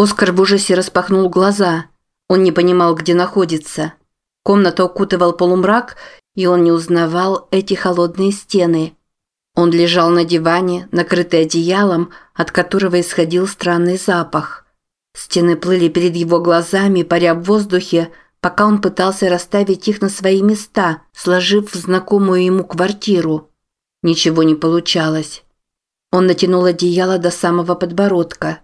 Оскар в ужасе распахнул глаза. Он не понимал, где находится. Комнату окутывал полумрак, и он не узнавал эти холодные стены. Он лежал на диване, накрытый одеялом, от которого исходил странный запах. Стены плыли перед его глазами, паря в воздухе, пока он пытался расставить их на свои места, сложив в знакомую ему квартиру. Ничего не получалось. Он натянул одеяло до самого подбородка.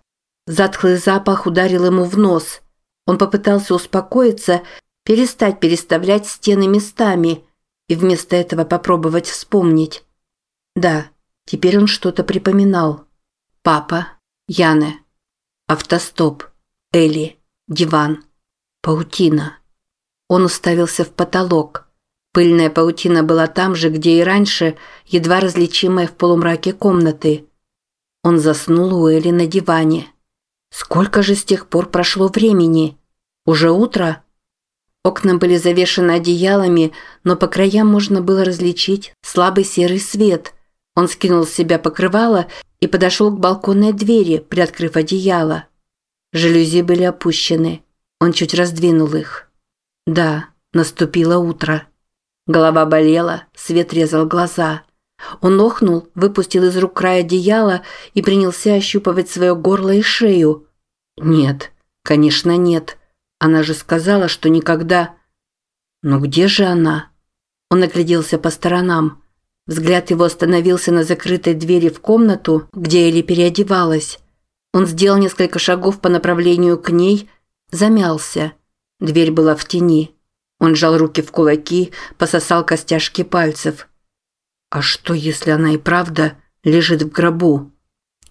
Затхлый запах ударил ему в нос. Он попытался успокоиться, перестать переставлять стены местами и вместо этого попробовать вспомнить. Да, теперь он что-то припоминал. Папа, Яне, автостоп, Элли, диван, паутина. Он уставился в потолок. Пыльная паутина была там же, где и раньше, едва различимая в полумраке комнаты. Он заснул у Элли на диване. Сколько же с тех пор прошло времени? Уже утро? Окна были завешены одеялами, но по краям можно было различить слабый серый свет. Он скинул с себя покрывало и подошел к балконной двери, приоткрыв одеяло. Жалюзи были опущены. Он чуть раздвинул их. Да, наступило утро. Голова болела, свет резал глаза. Он охнул, выпустил из рук край одеяла и принялся ощупывать свое горло и шею. Нет, конечно, нет. Она же сказала, что никогда... Но где же она? Он огляделся по сторонам. Взгляд его остановился на закрытой двери в комнату, где Элли переодевалась. Он сделал несколько шагов по направлению к ней, замялся. Дверь была в тени. Он сжал руки в кулаки, пососал костяшки пальцев. А что, если она и правда лежит в гробу?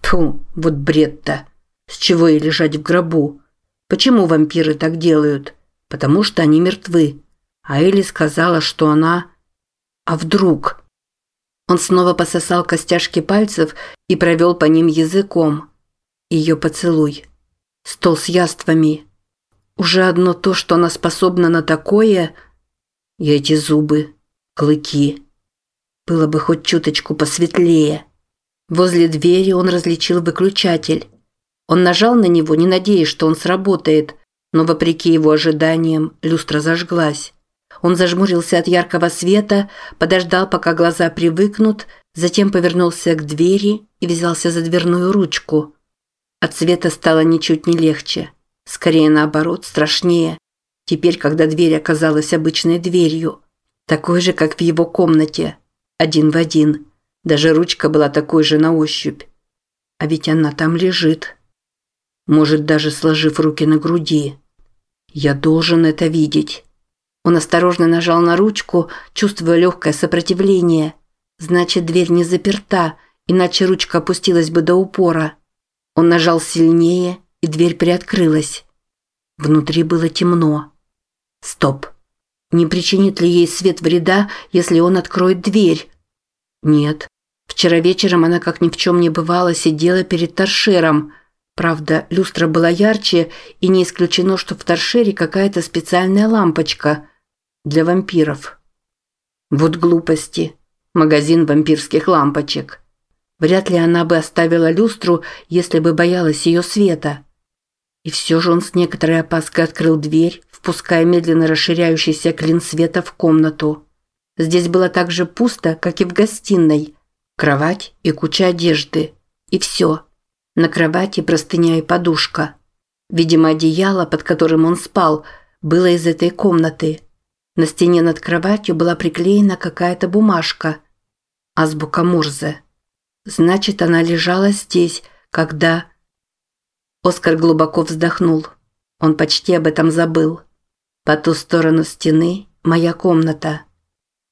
Тьфу, вот бред-то. С чего ей лежать в гробу? Почему вампиры так делают? Потому что они мертвы. А Элли сказала, что она... А вдруг? Он снова пососал костяшки пальцев и провел по ним языком. Ее поцелуй. Стол с яствами. Уже одно то, что она способна на такое... И эти зубы, клыки. Было бы хоть чуточку посветлее. Возле двери он различил выключатель. Он нажал на него, не надеясь, что он сработает, но вопреки его ожиданиям люстра зажглась. Он зажмурился от яркого света, подождал, пока глаза привыкнут, затем повернулся к двери и взялся за дверную ручку. От света стало ничуть не легче. Скорее наоборот, страшнее. Теперь, когда дверь оказалась обычной дверью, такой же, как в его комнате, один в один. Даже ручка была такой же на ощупь. А ведь она там лежит. Может, даже сложив руки на груди. Я должен это видеть. Он осторожно нажал на ручку, чувствуя легкое сопротивление. Значит, дверь не заперта, иначе ручка опустилась бы до упора. Он нажал сильнее, и дверь приоткрылась. Внутри было темно. Стоп. Не причинит ли ей свет вреда, если он откроет дверь? Нет. Вчера вечером она, как ни в чем не бывало, сидела перед торшером – Правда, люстра была ярче, и не исключено, что в торшере какая-то специальная лампочка для вампиров. Вот глупости. Магазин вампирских лампочек. Вряд ли она бы оставила люстру, если бы боялась ее света. И все же он с некоторой опаской открыл дверь, впуская медленно расширяющийся клин света в комнату. Здесь было так же пусто, как и в гостиной. Кровать и куча одежды. И все. На кровати простыня и подушка. Видимо, одеяло, под которым он спал, было из этой комнаты. На стене над кроватью была приклеена какая-то бумажка. Азбука Мурзе. Значит, она лежала здесь, когда... Оскар глубоко вздохнул. Он почти об этом забыл. По ту сторону стены моя комната.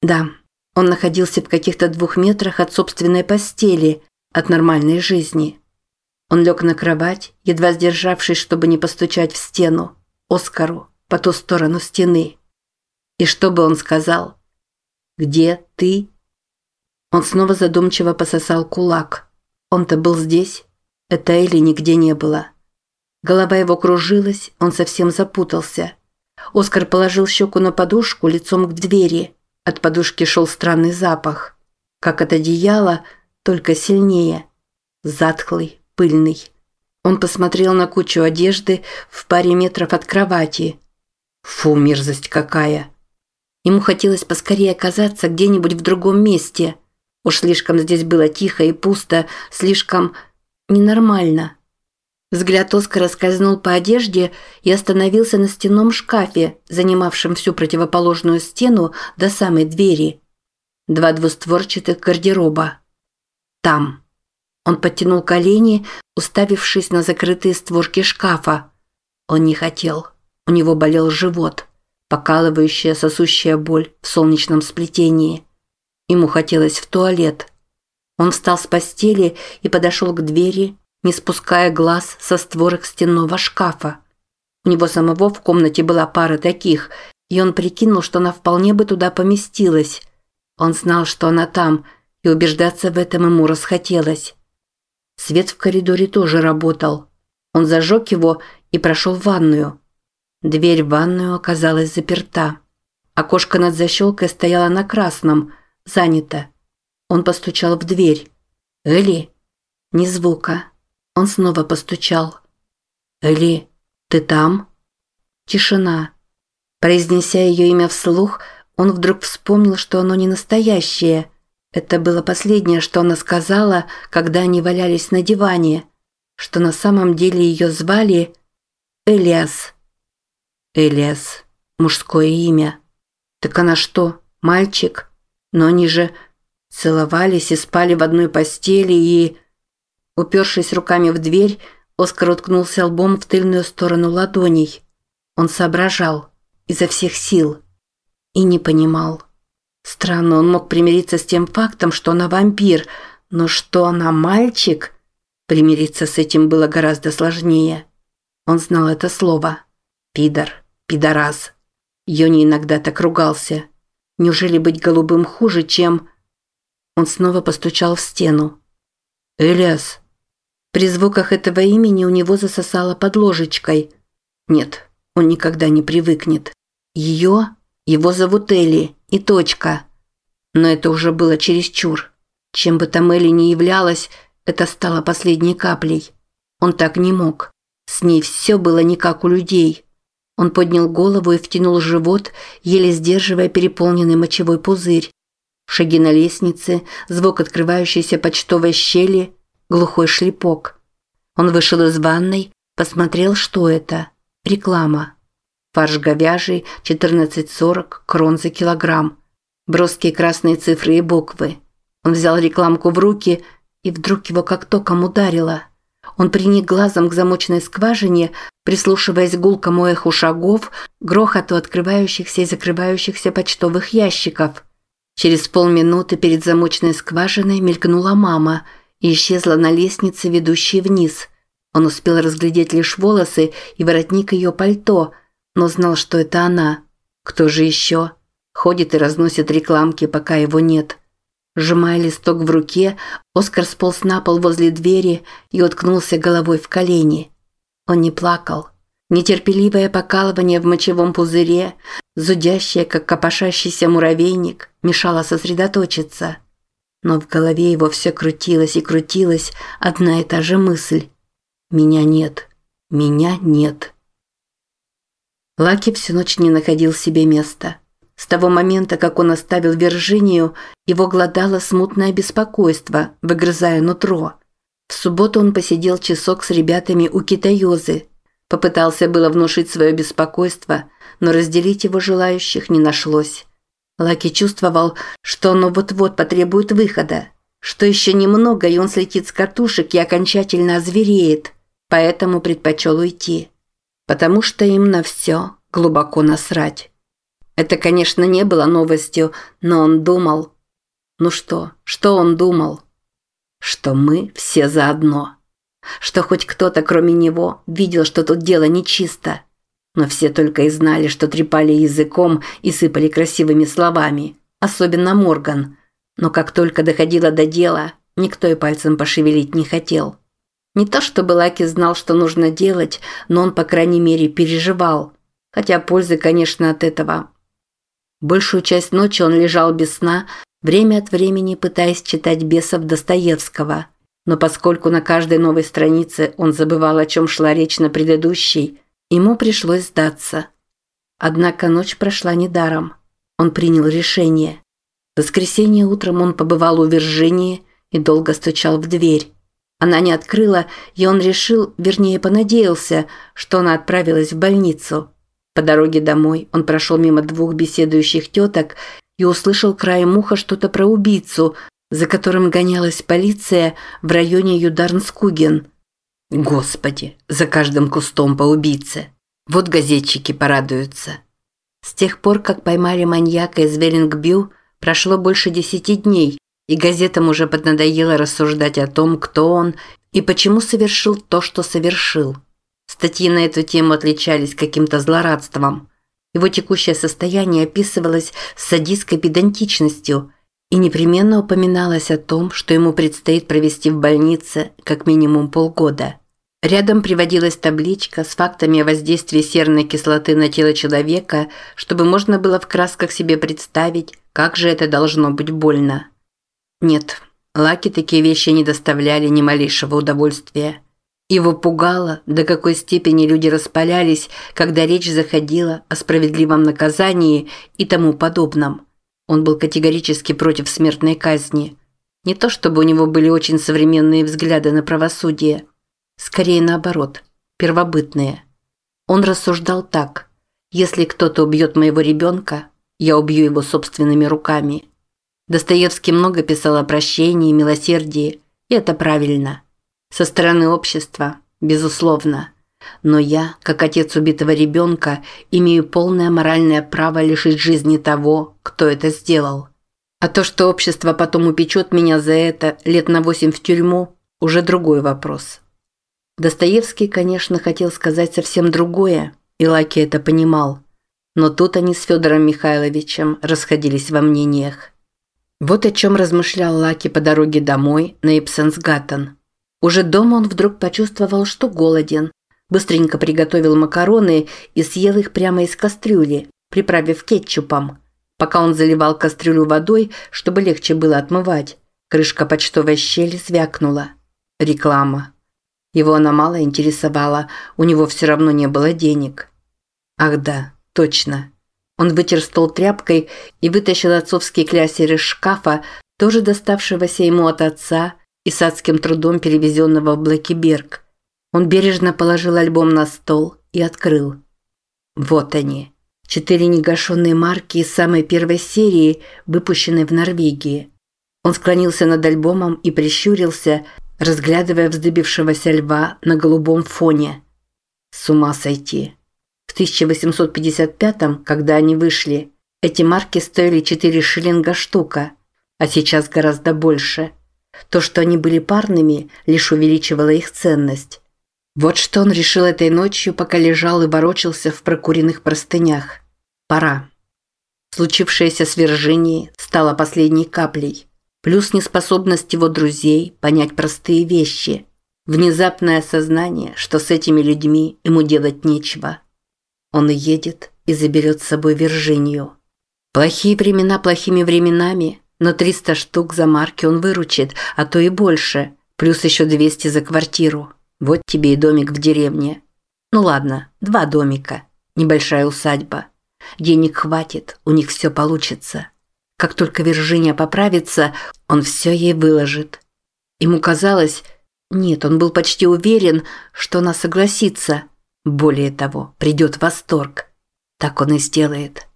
Да, он находился в каких-то двух метрах от собственной постели, от нормальной жизни. Он лег на кровать, едва сдержавшись, чтобы не постучать в стену, Оскару, по ту сторону стены. И что бы он сказал? «Где ты?» Он снова задумчиво пососал кулак. Он-то был здесь. Это Элли нигде не было. Голова его кружилась, он совсем запутался. Оскар положил щеку на подушку лицом к двери. От подушки шел странный запах. Как от одеяла, только сильнее. Затхлый, пыльный. Он посмотрел на кучу одежды в паре метров от кровати. Фу, мерзость какая. Ему хотелось поскорее оказаться где-нибудь в другом месте. Уж слишком здесь было тихо и пусто, слишком ненормально. Взгляд Оскара скользнул по одежде и остановился на стенном шкафе, занимавшем всю противоположную стену до самой двери. Два двустворчатых гардероба. Там. Он подтянул колени, уставившись на закрытые створки шкафа. Он не хотел. У него болел живот, покалывающая сосущая боль в солнечном сплетении. Ему хотелось в туалет. Он встал с постели и подошел к двери, не спуская глаз со створок стенного шкафа. У него самого в комнате была пара таких, и он прикинул, что она вполне бы туда поместилась. Он знал, что она там, и убеждаться в этом ему расхотелось. Свет в коридоре тоже работал. Он зажег его и прошел в ванную. Дверь в ванную оказалась заперта. Окошко над защелкой стояло на красном, занято. Он постучал в дверь. «Эли?» Ни звука. Он снова постучал. «Эли, ты там?» Тишина. Произнеся ее имя вслух, он вдруг вспомнил, что оно не настоящее – это было последнее, что она сказала, когда они валялись на диване, что на самом деле ее звали Элиас. Элиас. Мужское имя. Так она что, мальчик? Но они же целовались и спали в одной постели и... Упершись руками в дверь, Оскар уткнулся лбом в тыльную сторону ладоней. Он соображал изо всех сил и не понимал. Странно, он мог примириться с тем фактом, что она вампир, но что она мальчик? Примириться с этим было гораздо сложнее. Он знал это слово. Пидор, пидорас. Йони иногда так ругался. Неужели быть голубым хуже, чем... Он снова постучал в стену. «Элиас!» При звуках этого имени у него засосало под ложечкой. Нет, он никогда не привыкнет. Ее его зовут Элли, и точка. Но это уже было чересчур. Чем бы там Элли ни являлась, это стало последней каплей. Он так не мог. С ней все было не как у людей. Он поднял голову и втянул живот, еле сдерживая переполненный мочевой пузырь. Шаги на лестнице, звук открывающейся почтовой щели, глухой шлепок. Он вышел из ванной, посмотрел, что это. Реклама. Фарш говяжий 14,40 крон за килограмм. Броские красные цифры и буквы. Он взял рекламку в руки, и вдруг его как током ударило. Он приник глазом к замочной скважине, прислушиваясь к гулкому эху шагов, грохоту открывающихся и закрывающихся почтовых ящиков. Через полминуты перед замочной скважиной мелькнула мама и исчезла на лестнице, ведущей вниз. Он успел разглядеть лишь волосы и воротник ее пальто – но знал, что это она. Кто же еще? Ходит и разносит рекламки, пока его нет. Сжимая листок в руке, Оскар сполз на пол возле двери и уткнулся головой в колени. Он не плакал. Нетерпеливое покалывание в мочевом пузыре, зудящее, как копошащийся муравейник, мешало сосредоточиться. Но в голове его все крутилось и крутилась одна и та же мысль. «Меня нет. Меня нет». Лаки всю ночь не находил себе места. С того момента, как он оставил Виржинию, его глодало смутное беспокойство, выгрызая нутро. В субботу он посидел часок с ребятами у Китаёзы. Попытался было внушить свое беспокойство, но разделить его желающих не нашлось. Лаки чувствовал, что оно вот-вот потребует выхода, что еще немного, и он слетит с катушек и окончательно озвереет, поэтому предпочел уйти потому что им на все глубоко насрать. Это, конечно, не было новостью, но он думал... Ну что, что он думал? Что мы все заодно. Что хоть кто-то, кроме него, видел, что тут дело нечисто. Но все только и знали, что трепали языком и сыпали красивыми словами. Особенно Морган. Но как только доходило до дела, никто и пальцем пошевелить не хотел. Не то чтобы Лаки знал, что нужно делать, но он, по крайней мере, переживал. Хотя пользы, конечно, от этого. Большую часть ночи он лежал без сна, время от времени пытаясь читать бесов Достоевского. Но поскольку на каждой новой странице он забывал, о чем шла речь на предыдущей, ему пришлось сдаться. Однако ночь прошла недаром. Он принял решение. В воскресенье утром он побывал у Виржинии и долго стучал в дверь. Она не открыла, и он решил, вернее понадеялся, что она отправилась в больницу. По дороге домой он прошел мимо двух беседующих теток и услышал краем уха что-то про убийцу, за которым гонялась полиция в районе Юдарнскуген. Господи, за каждым кустом по убийце. Вот газетчики порадуются. С тех пор, как поймали маньяка из Веллингбю, прошло больше десяти дней, и газетам уже поднадоело рассуждать о том, кто он и почему совершил то, что совершил. Статьи на эту тему отличались каким-то злорадством. Его текущее состояние описывалось с садистской педантичностью и непременно упоминалось о том, что ему предстоит провести в больнице как минимум полгода. Рядом приводилась табличка с фактами о воздействии серной кислоты на тело человека, чтобы можно было в красках себе представить, как же это должно быть больно. Нет, Лаки такие вещи не доставляли ни малейшего удовольствия. Его пугало, до какой степени люди распалялись, когда речь заходила о справедливом наказании и тому подобном. Он был категорически против смертной казни. Не то чтобы у него были очень современные взгляды на правосудие. Скорее наоборот, первобытные. Он рассуждал так. «Если кто-то убьет моего ребенка, я убью его собственными руками». Достоевский много писал о прощении милосердии, и это правильно. Со стороны общества, безусловно. Но я, как отец убитого ребенка, имею полное моральное право лишить жизни того, кто это сделал. А то, что общество потом упечет меня за это лет на восемь в тюрьму, уже другой вопрос. Достоевский, конечно, хотел сказать совсем другое, и Лаки это понимал. Но тут они с Федором Михайловичем расходились во мнениях. Вот о чем размышлял Лаки по дороге домой на Ипсенсгаттен. Уже дома он вдруг почувствовал, что голоден. Быстренько приготовил макароны и съел их прямо из кастрюли, приправив кетчупом. Пока он заливал кастрюлю водой, чтобы легче было отмывать, крышка почтовой щели звякнула. Реклама. Его она мало интересовала, у него все равно не было денег. Ах да, точно. Он вытер стол тряпкой и вытащил отцовский клясер из шкафа, тоже доставшегося ему от отца, и с адским трудом перевезенного в Блэкиберг. Он бережно положил альбом на стол и открыл. Вот они. Четыре негашенные марки из самой первой серии, выпущенной в Норвегии. Он склонился над альбомом и прищурился, разглядывая вздыбившегося льва на голубом фоне. С ума сойти. В 1855-м, когда они вышли, эти марки стоили 4 шиллинга штука, а сейчас гораздо больше – то, что они были парными, лишь увеличивало их ценность. Вот что он решил этой ночью, пока лежал и ворочался в прокуренных простынях. Пора. Случившееся с Виржинией стало последней каплей. Плюс неспособность его друзей понять простые вещи. Внезапное осознание, что с этими людьми ему делать нечего. Он едет и заберет с собой Виржинию. Плохие времена плохими временами, но 300 штук за марки он выручит, а то и больше. Плюс еще 200 за квартиру. Вот тебе и домик в деревне. Ну ладно, два домика. Небольшая усадьба. Денег хватит, у них все получится. Как только Виржиния поправится, он все ей выложит. Ему казалось... Нет, он был почти уверен, что она согласится. Более того, придет восторг. Так он и сделает.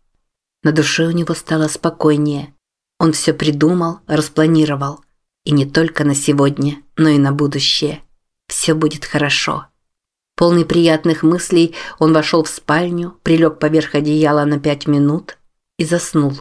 На душе у него стало спокойнее. Он все придумал, распланировал. И не только на сегодня, но и на будущее. Все будет хорошо. Полный приятных мыслей, он вошел в спальню, прилег поверх одеяла на пять минут и заснул.